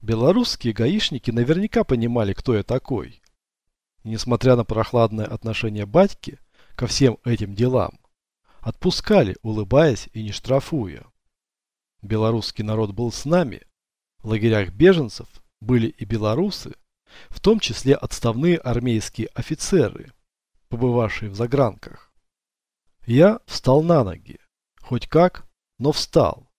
Белорусские гаишники наверняка понимали, кто я такой. И несмотря на прохладное отношение батьки ко всем этим делам, отпускали, улыбаясь и не штрафуя. Белорусский народ был с нами. В лагерях беженцев были и белорусы, в том числе отставные армейские офицеры, побывавшие в загранках. Я встал на ноги. Хоть как, но встал.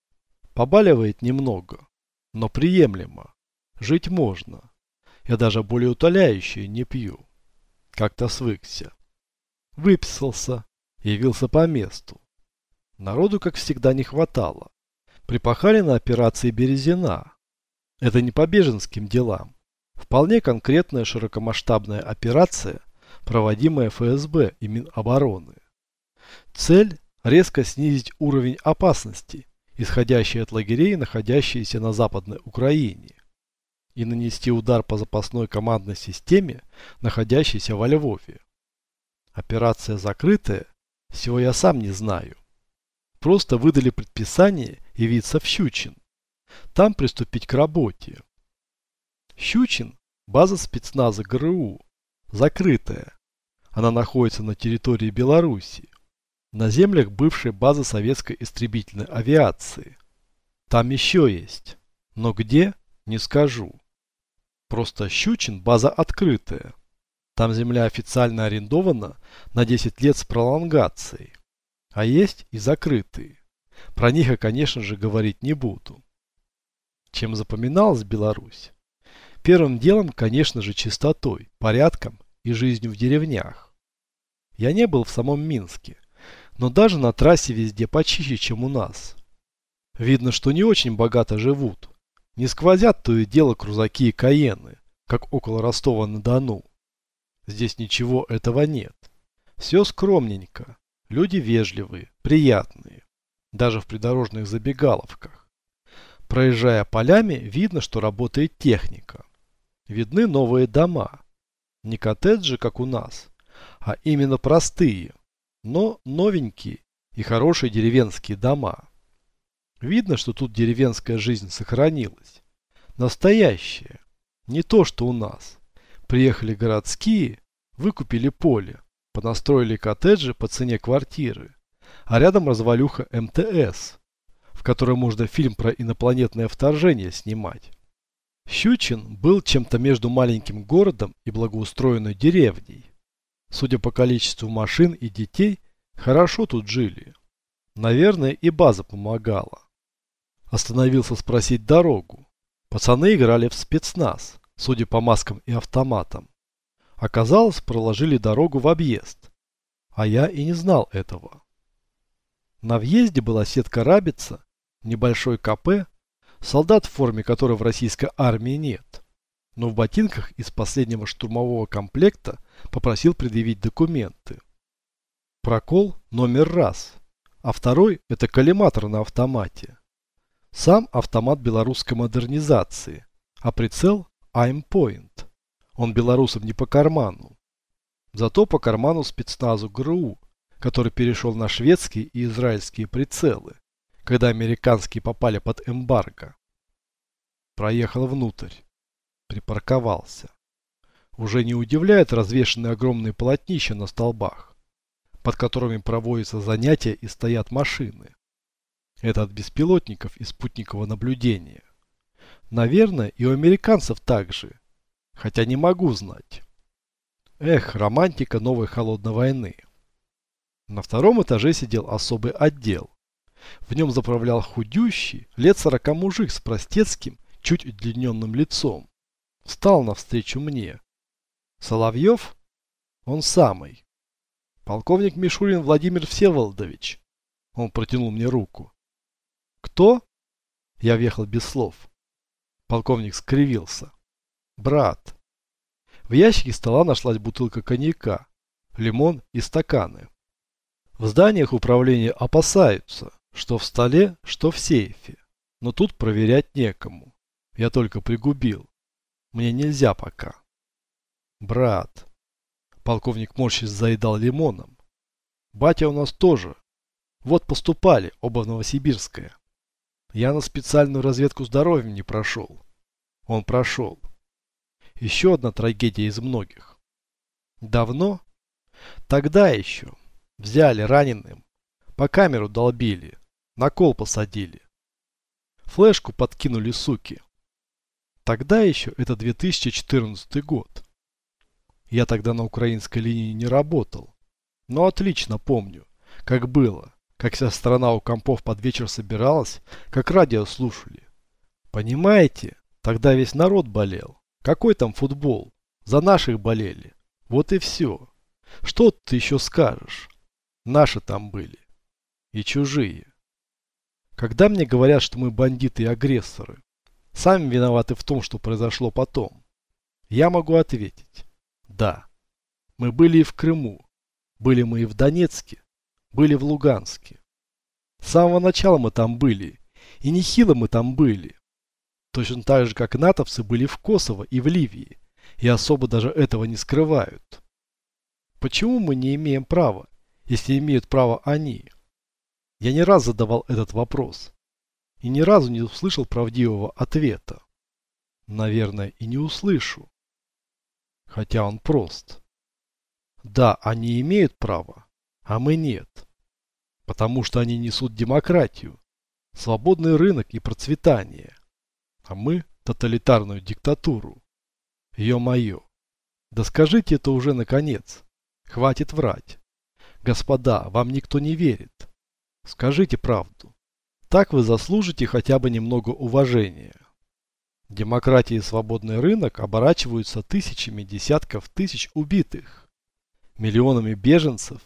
Побаливает немного, но приемлемо. Жить можно. Я даже более утоляющее не пью. Как-то свыкся. Выписался, явился по месту. Народу, как всегда, не хватало. Припахали на операции Березина. Это не по беженским делам. Вполне конкретная широкомасштабная операция, проводимая ФСБ и Минобороны. Цель – резко снизить уровень опасности, исходящий от лагерей, находящиеся на Западной Украине, и нанести удар по запасной командной системе, находящейся во Львове. Операция закрытая, всего я сам не знаю. Просто выдали предписание явиться в Щучин. Там приступить к работе. Щучин – база спецназа ГРУ, закрытая. Она находится на территории Беларуси, на землях бывшей базы советской истребительной авиации. Там еще есть, но где – не скажу. Просто Щучин – база открытая. Там земля официально арендована на 10 лет с пролонгацией. А есть и закрытые. Про них я, конечно же, говорить не буду. Чем запоминалась Беларусь? Первым делом, конечно же, чистотой, порядком и жизнью в деревнях. Я не был в самом Минске, но даже на трассе везде почище, чем у нас. Видно, что не очень богато живут. Не сквозят то и дело крузаки и каены, как около Ростова-на-Дону. Здесь ничего этого нет. Все скромненько. Люди вежливые, приятные. Даже в придорожных забегаловках. Проезжая полями, видно, что работает техника. Видны новые дома. Не коттеджи, как у нас, а именно простые, но новенькие и хорошие деревенские дома. Видно, что тут деревенская жизнь сохранилась. Настоящая. Не то, что у нас. Приехали городские, выкупили поле, понастроили коттеджи по цене квартиры, а рядом развалюха МТС, в которой можно фильм про инопланетное вторжение снимать. Щучин был чем-то между маленьким городом и благоустроенной деревней. Судя по количеству машин и детей, хорошо тут жили. Наверное, и база помогала. Остановился спросить дорогу. Пацаны играли в спецназ, судя по маскам и автоматам. Оказалось, проложили дорогу в объезд. А я и не знал этого. На въезде была сетка рабица, небольшой КП, солдат в форме которой в российской армии нет. Но в ботинках из последнего штурмового комплекта попросил предъявить документы. Прокол номер раз, а второй это коллиматор на автомате. Сам автомат белорусской модернизации, а прицел Aimpoint. Он белорусам не по карману. Зато по карману спецназу ГРУ, который перешел на шведские и израильские прицелы, когда американские попали под эмбарго. Проехал внутрь. Припарковался. Уже не удивляет развешенные огромные полотнища на столбах, под которыми проводятся занятия и стоят машины. Это от беспилотников и спутникового наблюдения. Наверное, и у американцев также хотя не могу знать. Эх, романтика новой холодной войны. На втором этаже сидел особый отдел. В нем заправлял худющий, лет сорока мужик с простецким, чуть удлиненным лицом. Встал навстречу мне. Соловьев? Он самый. Полковник Мишурин Владимир Всеволодович. Он протянул мне руку. Кто? Я въехал без слов. Полковник скривился. Брат. В ящике стола нашлась бутылка коньяка, лимон и стаканы. В зданиях управления опасаются, что в столе, что в сейфе. Но тут проверять некому. Я только пригубил. Мне нельзя пока. Брат. Полковник морщись заедал лимоном. Батя у нас тоже. Вот поступали, оба в Новосибирское. Я на специальную разведку здоровья не прошел. Он прошел. Еще одна трагедия из многих. Давно? Тогда еще. Взяли раненым. По камеру долбили. На кол посадили. Флешку подкинули суки. Тогда еще это 2014 год. Я тогда на украинской линии не работал. Но отлично помню, как было, как вся страна у компов под вечер собиралась, как радио слушали. Понимаете, тогда весь народ болел. Какой там футбол? За наших болели. Вот и все. Что ты еще скажешь? Наши там были. И чужие. Когда мне говорят, что мы бандиты и агрессоры, сами виноваты в том, что произошло потом, я могу ответить. Да. Мы были и в Крыму. Были мы и в Донецке были в Луганске. С самого начала мы там были, и нехило мы там были. Точно так же, как натовцы были в Косово и в Ливии, и особо даже этого не скрывают. Почему мы не имеем права, если имеют право они? Я не раз задавал этот вопрос, и ни разу не услышал правдивого ответа. Наверное, и не услышу. Хотя он прост. Да, они имеют право, а мы нет. Потому что они несут демократию, свободный рынок и процветание. А мы тоталитарную диктатуру. Ё-моё. Да скажите это уже наконец. Хватит врать. Господа, вам никто не верит. Скажите правду. Так вы заслужите хотя бы немного уважения. Демократия и свободный рынок оборачиваются тысячами десятков тысяч убитых, миллионами беженцев,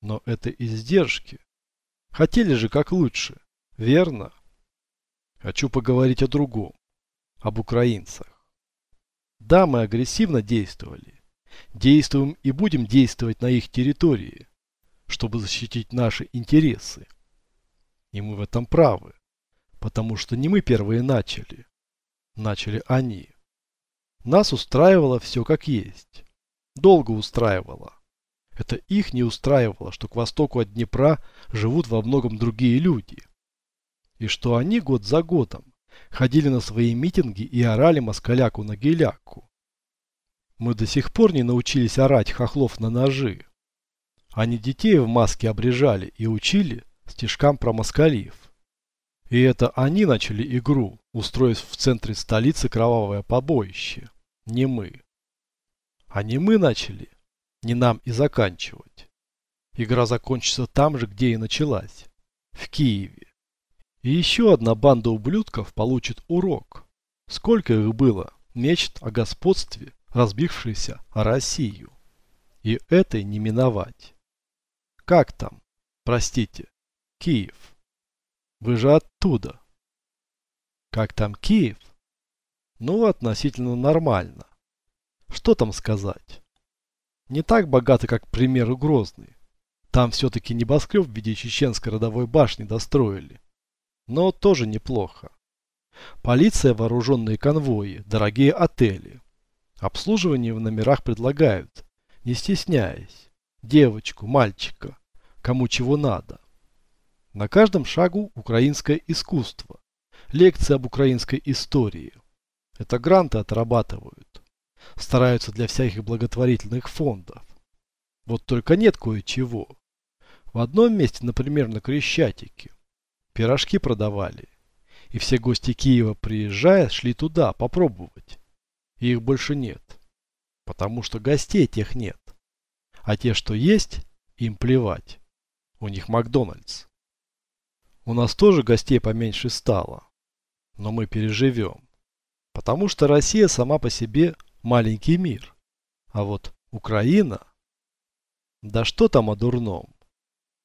но это издержки. Хотели же как лучше, верно? Хочу поговорить о другом, об украинцах. Да, мы агрессивно действовали. Действуем и будем действовать на их территории, чтобы защитить наши интересы. И мы в этом правы, потому что не мы первые начали. Начали они. Нас устраивало все как есть. Долго устраивало. Это их не устраивало, что к востоку от Днепра живут во многом другие люди. И что они год за годом ходили на свои митинги и орали москаляку на геляку. Мы до сих пор не научились орать хохлов на ножи. Они детей в маске обрежали и учили стишкам про москалив. И это они начали игру, устроив в центре столицы кровавое побоище. Не мы. А не мы начали, не нам и заканчивать. Игра закончится там же, где и началась. В Киеве. И еще одна банда ублюдков получит урок. Сколько их было, мечт о господстве, разбившейся о Россию. И этой не миновать. Как там? Простите. Киев. Вы же оттуда. Как там Киев? Ну, относительно нормально. Что там сказать? Не так богаты, как, к примеру, Грозный. Там все-таки небоскреб в виде чеченской родовой башни достроили. Но тоже неплохо. Полиция, вооруженные конвои, дорогие отели. Обслуживание в номерах предлагают, не стесняясь. Девочку, мальчика, кому чего надо. На каждом шагу украинское искусство. Лекции об украинской истории. Это гранты отрабатывают стараются для всяких благотворительных фондов. Вот только нет кое-чего. В одном месте, например, на Крещатике, пирожки продавали. И все гости Киева, приезжая, шли туда попробовать. И их больше нет. Потому что гостей тех нет. А те, что есть, им плевать. У них Макдональдс. У нас тоже гостей поменьше стало. Но мы переживем. Потому что Россия сама по себе маленький мир. А вот Украина... Да что там о дурном?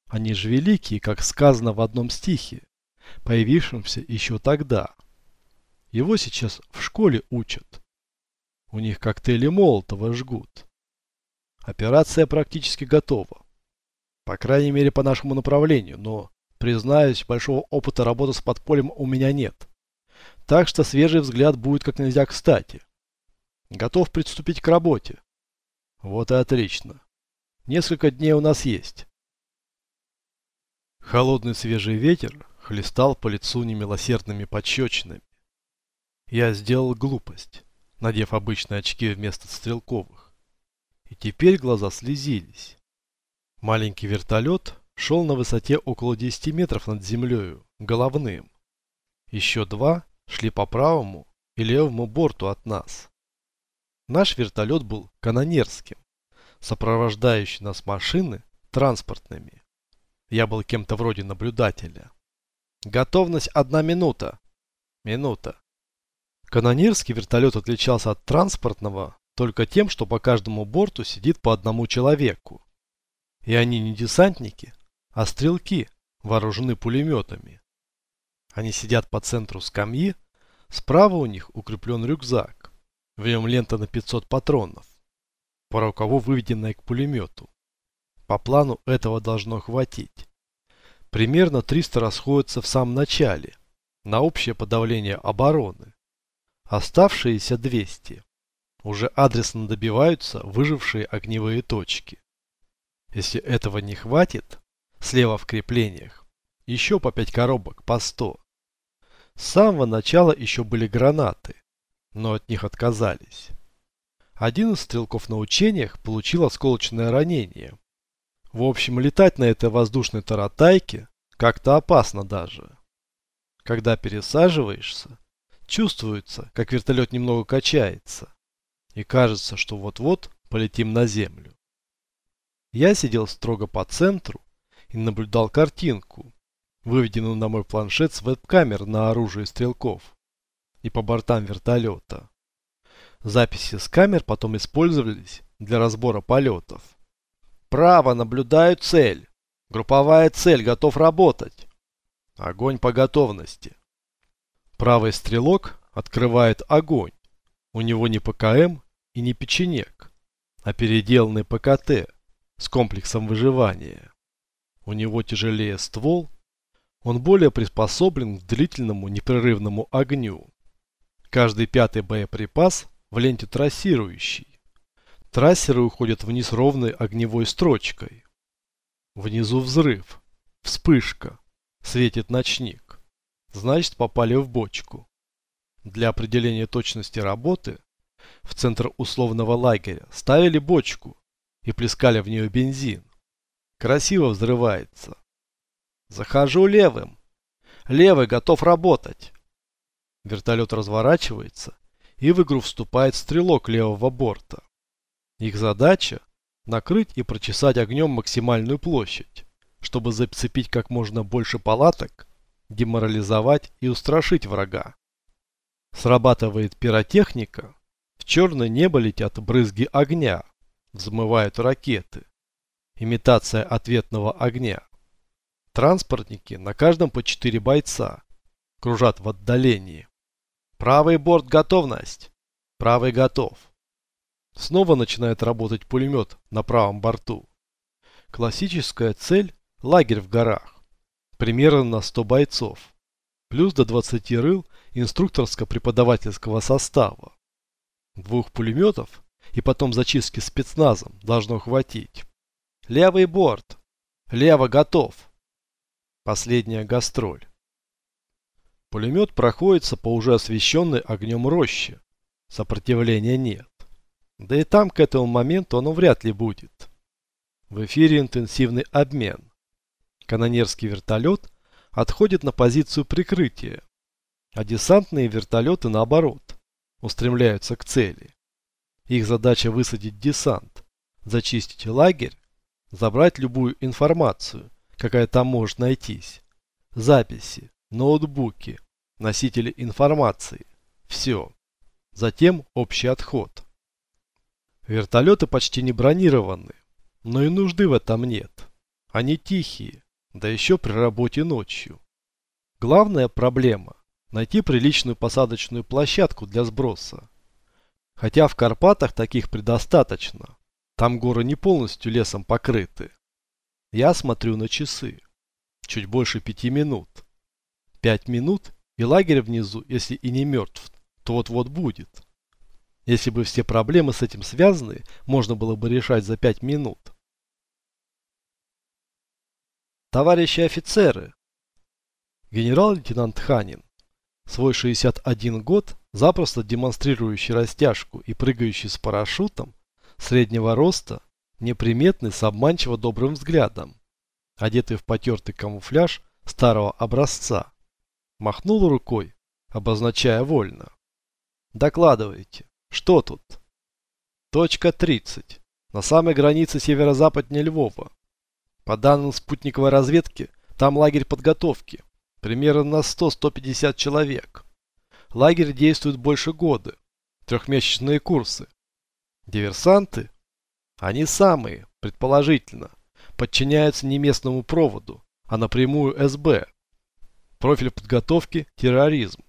Они же великие, как сказано в одном стихе, появившемся еще тогда. Его сейчас в школе учат. У них коктейли Молотова жгут. Операция практически готова. По крайней мере по нашему направлению, но, признаюсь, большого опыта работы с подпольем у меня нет. Так что свежий взгляд будет как нельзя кстати. Готов приступить к работе. Вот и отлично. Несколько дней у нас есть. Холодный свежий ветер хлестал по лицу немилосердными подщечинами. Я сделал глупость, надев обычные очки вместо стрелковых. И теперь глаза слезились. Маленький вертолет шел на высоте около 10 метров над землею, головным. Еще два шли по правому и левому борту от нас. Наш вертолет был канонерским, сопровождающий нас машины транспортными. Я был кем-то вроде наблюдателя. Готовность одна минута. Минута. Канонерский вертолет отличался от транспортного только тем, что по каждому борту сидит по одному человеку. И они не десантники, а стрелки, вооружены пулеметами. Они сидят по центру скамьи, справа у них укреплен рюкзак. В нем лента на 500 патронов, по рукаву выведенная к пулемету. По плану этого должно хватить. Примерно 300 расходятся в самом начале, на общее подавление обороны. Оставшиеся 200 уже адресно добиваются выжившие огневые точки. Если этого не хватит, слева в креплениях, еще по 5 коробок по 100. С самого начала еще были гранаты, но от них отказались. Один из стрелков на учениях получил осколочное ранение. В общем, летать на этой воздушной таратайке как-то опасно даже. Когда пересаживаешься, чувствуется, как вертолет немного качается. И кажется, что вот-вот полетим на землю. Я сидел строго по центру и наблюдал картинку, выведенную на мой планшет с веб-камер на оружие стрелков и по бортам вертолета. Записи с камер потом использовались для разбора полетов. Право, наблюдаю цель. Групповая цель, готов работать. Огонь по готовности. Правый стрелок открывает огонь. У него не ПКМ и не печенек, а переделанный ПКТ с комплексом выживания. У него тяжелее ствол, он более приспособлен к длительному непрерывному огню. Каждый пятый боеприпас в ленте трассирующий. Трассеры уходят вниз ровной огневой строчкой. Внизу взрыв, вспышка, светит ночник. Значит попали в бочку. Для определения точности работы в центр условного лагеря ставили бочку и плескали в нее бензин. Красиво взрывается. Захожу левым. Левый готов работать. Вертолет разворачивается, и в игру вступает стрелок левого борта. Их задача – накрыть и прочесать огнем максимальную площадь, чтобы зацепить как можно больше палаток, деморализовать и устрашить врага. Срабатывает пиротехника, в черное небо летят брызги огня, взмывают ракеты. Имитация ответного огня. Транспортники на каждом по четыре бойца. Кружат в отдалении. Правый борт готовность. Правый готов. Снова начинает работать пулемет на правом борту. Классическая цель – лагерь в горах. Примерно на 100 бойцов. Плюс до 20 рыл инструкторско-преподавательского состава. Двух пулеметов и потом зачистки спецназом должно хватить. Левый борт. Лево готов. Последняя гастроль. Пулемет проходится по уже освещенной огнем роще. Сопротивления нет. Да и там к этому моменту оно вряд ли будет. В эфире интенсивный обмен. Канонерский вертолет отходит на позицию прикрытия, а десантные вертолеты наоборот устремляются к цели. Их задача высадить десант, зачистить лагерь, забрать любую информацию, какая там может найтись. Записи, ноутбуки, носители информации. Все. Затем общий отход. Вертолеты почти не бронированы, но и нужды в этом нет. Они тихие, да еще при работе ночью. Главная проблема найти приличную посадочную площадку для сброса. Хотя в Карпатах таких предостаточно. Там горы не полностью лесом покрыты. Я смотрю на часы. Чуть больше пяти минут. Пять минут, и лагерь внизу, если и не мертв, то вот-вот будет. Если бы все проблемы с этим связаны, можно было бы решать за пять минут. Товарищи офицеры! Генерал-лейтенант Ханин Свой 61 год запросто демонстрирующий растяжку и прыгающий с парашютом, среднего роста, неприметный с обманчиво добрым взглядом, одетый в потертый камуфляж старого образца, махнул рукой, обозначая вольно. Докладывайте, что тут? Точка 30. На самой границе северо-западнее Львова. По данным спутниковой разведки, там лагерь подготовки. Примерно на 100-150 человек. Лагерь действует больше года. Трехмесячные курсы. Диверсанты? Они самые, предположительно, подчиняются не местному проводу, а напрямую СБ. Профиль подготовки – терроризм.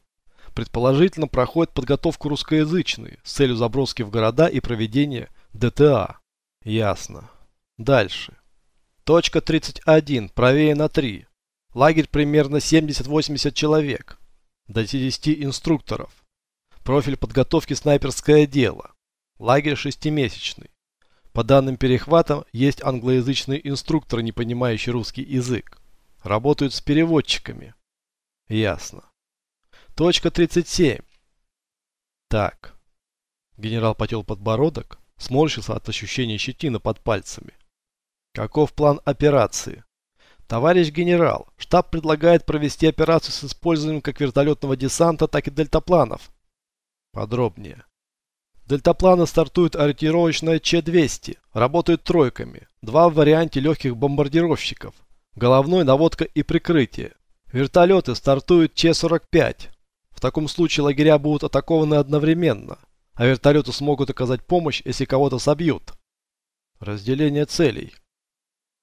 Предположительно, проходит подготовку русскоязычные с целью заброски в города и проведения ДТА. Ясно. Дальше. Точка 31, правее на 3. Лагерь примерно 70-80 человек. До 10 инструкторов. Профиль подготовки снайперское дело. Лагерь шестимесячный. По данным перехвата, есть англоязычные инструкторы, не понимающие русский язык. Работают с переводчиками. Ясно. Точка 37. Так. Генерал потел подбородок, сморщился от ощущения щетины под пальцами. Каков план операции? Товарищ генерал, штаб предлагает провести операцию с использованием как вертолетного десанта, так и дельтапланов. Подробнее. Дельтапланы стартуют ориентировочно Ч-200, работают тройками, два в варианте легких бомбардировщиков, головной наводка и прикрытие. Вертолеты стартуют Ч-45, в таком случае лагеря будут атакованы одновременно, а вертолеты смогут оказать помощь, если кого-то собьют. Разделение целей.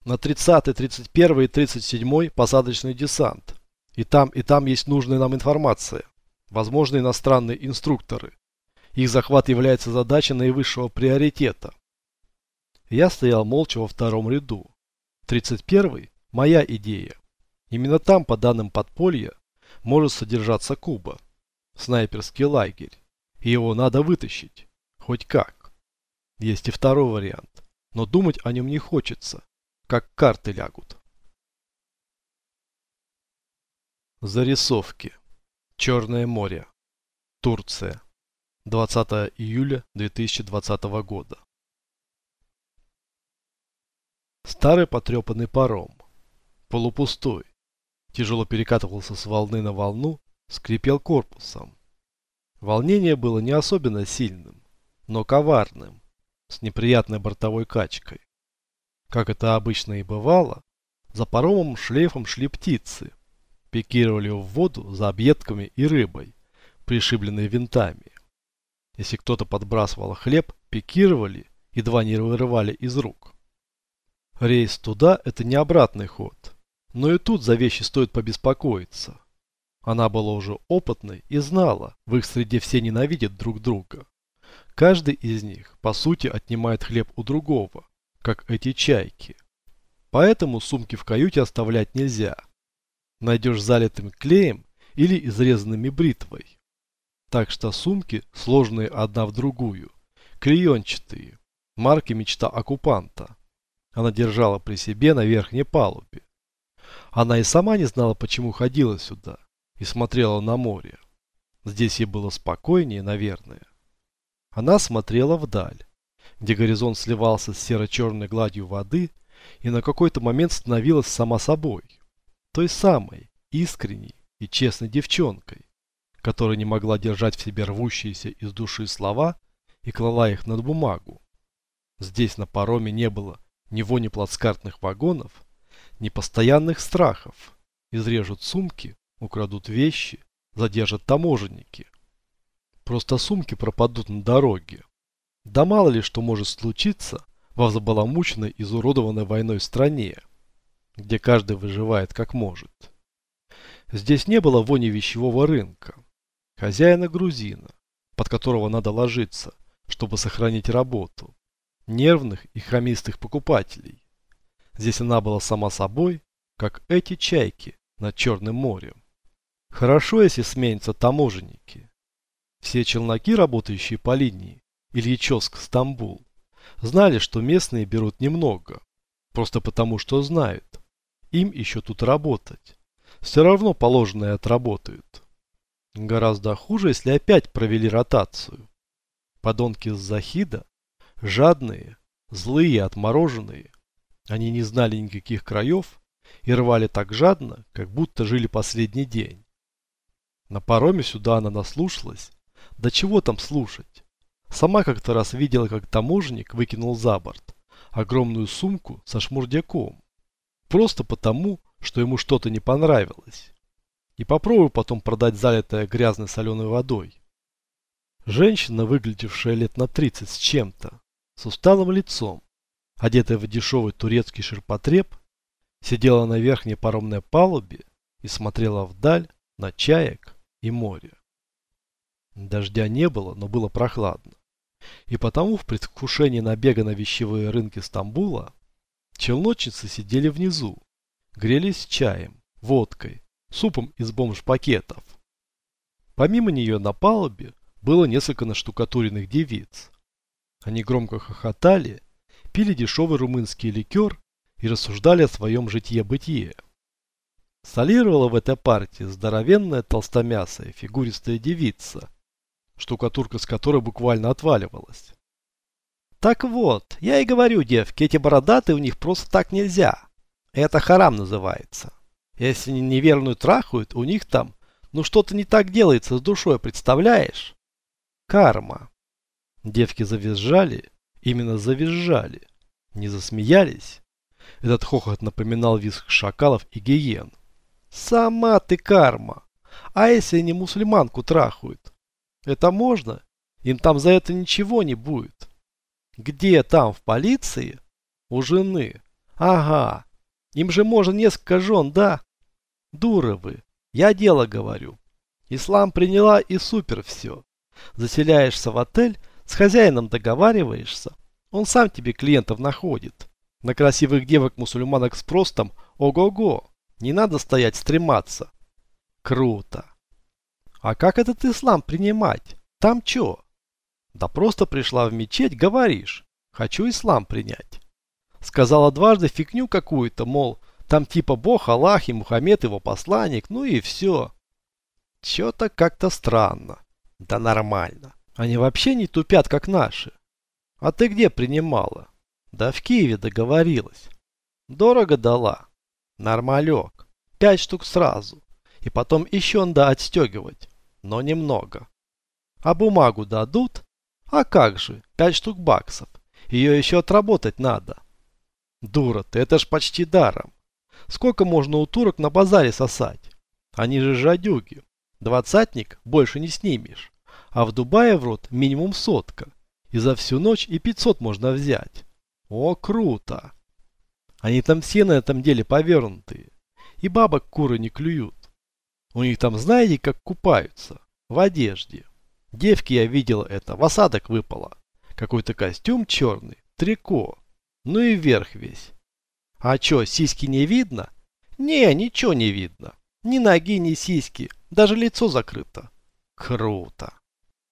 На 30, 31 и 37 посадочный десант. И там, и там есть нужная нам информация. Возможно, иностранные инструкторы. Их захват является задачей наивысшего приоритета. Я стоял молча во втором ряду. 31 – моя идея. Именно там, по данным подполья, может содержаться Куба. Снайперский лагерь. И его надо вытащить. Хоть как. Есть и второй вариант. Но думать о нем не хочется. Как карты лягут. Зарисовки. Черное море. Турция. 20 июля 2020 года. Старый потрепанный паром. Полупустой тяжело перекатывался с волны на волну, скрипел корпусом. Волнение было не особенно сильным, но коварным, с неприятной бортовой качкой. Как это обычно и бывало, за паромом шлейфом шли птицы, пикировали в воду за объедками и рыбой, пришибленной винтами. Если кто-то подбрасывал хлеб, пикировали, едва не вырывали из рук. Рейс туда – это не обратный ход, но и тут за вещи стоит побеспокоиться. Она была уже опытной и знала, в их среде все ненавидят друг друга. Каждый из них, по сути, отнимает хлеб у другого, как эти чайки. Поэтому сумки в каюте оставлять нельзя. Найдешь залитым клеем или изрезанными бритвой. Так что сумки, сложные одна в другую, клеенчатые, марки мечта оккупанта. Она держала при себе на верхней палубе. Она и сама не знала, почему ходила сюда и смотрела на море. Здесь ей было спокойнее, наверное. Она смотрела вдаль, где горизонт сливался с серо-черной гладью воды и на какой-то момент становилась сама собой. Той самой, искренней и честной девчонкой, которая не могла держать в себе рвущиеся из души слова и клала их над бумагу. Здесь на пароме не было ни вони плацкартных вагонов, непостоянных страхов. Изрежут сумки, украдут вещи, задержат таможенники. Просто сумки пропадут на дороге. Да мало ли что может случиться в забаламученной, изуродованной войной стране, где каждый выживает как может. Здесь не было вони вещевого рынка, хозяина грузина, под которого надо ложиться, чтобы сохранить работу, нервных и хромистых покупателей, Здесь она была сама собой, как эти чайки над Черным морем. Хорошо, если сменятся таможенники. Все челноки, работающие по линии Ильичевск-Стамбул, знали, что местные берут немного. Просто потому, что знают. Им еще тут работать. Все равно положенное отработают. Гораздо хуже, если опять провели ротацию. Подонки с Захида, жадные, злые, отмороженные. Они не знали никаких краев и рвали так жадно, как будто жили последний день. На пароме сюда она наслушалась. Да чего там слушать? Сама как-то раз видела, как таможенник выкинул за борт огромную сумку со шмурдяком. Просто потому, что ему что-то не понравилось. И попробую потом продать залитое грязной соленой водой. Женщина, выглядевшая лет на 30 с чем-то, с усталым лицом, одетая в дешевый турецкий ширпотреб, сидела на верхней паромной палубе и смотрела вдаль на чаек и море. Дождя не было, но было прохладно. И потому в предвкушении набега на вещевые рынки Стамбула челночницы сидели внизу, грелись чаем, водкой, супом из бомж-пакетов. Помимо нее на палубе было несколько наштукатуренных девиц. Они громко хохотали, пили дешевый румынский ликер и рассуждали о своем житье-бытие. Солировала в этой партии здоровенная толстомясая фигуристая девица, штукатурка с которой буквально отваливалась. Так вот, я и говорю, девки, эти бородатые у них просто так нельзя. Это харам называется. Если они неверную трахают, у них там, ну что-то не так делается с душой, представляешь? Карма. Девки завизжали, именно завизжали. Не засмеялись. Этот хохот напоминал визг шакалов и гиен. Сама ты карма. А если они мусульманку трахают? Это можно? Им там за это ничего не будет. Где там, в полиции? У жены. Ага. Им же можно несколько жен, да? Дуры вы. Я дело говорю. Ислам приняла и супер все. Заселяешься в отель, с хозяином договариваешься. Он сам тебе клиентов находит. На красивых девок-мусульманок с простом ого-го. Не надо стоять стрематься. Круто. А как этот ислам принимать? Там чё? Да просто пришла в мечеть, говоришь. Хочу ислам принять. Сказала дважды фигню какую-то, мол, там типа Бог, Аллах и Мухаммед его посланник, ну и все. Чё-то как-то странно. Да нормально. Они вообще не тупят, как наши. А ты где принимала? Да в Киеве договорилась. Дорого дала. Нормалек. Пять штук сразу. И потом еще надо отстегивать но немного. А бумагу дадут? А как же, пять штук баксов. Ее еще отработать надо. Дура ты, это ж почти даром. Сколько можно у турок на базаре сосать? Они же жадюги. Двадцатник больше не снимешь. А в Дубае в рот минимум сотка. И за всю ночь и пятьсот можно взять. О, круто. Они там все на этом деле повернутые. И бабок куры не клюют. У них там знаете, как купаются? В одежде. Девки я видела это, в осадок выпало. Какой-то костюм черный, трико. Ну и вверх весь. А чё, сиськи не видно? Не, ничего не видно. Ни ноги, ни сиськи. Даже лицо закрыто. Круто.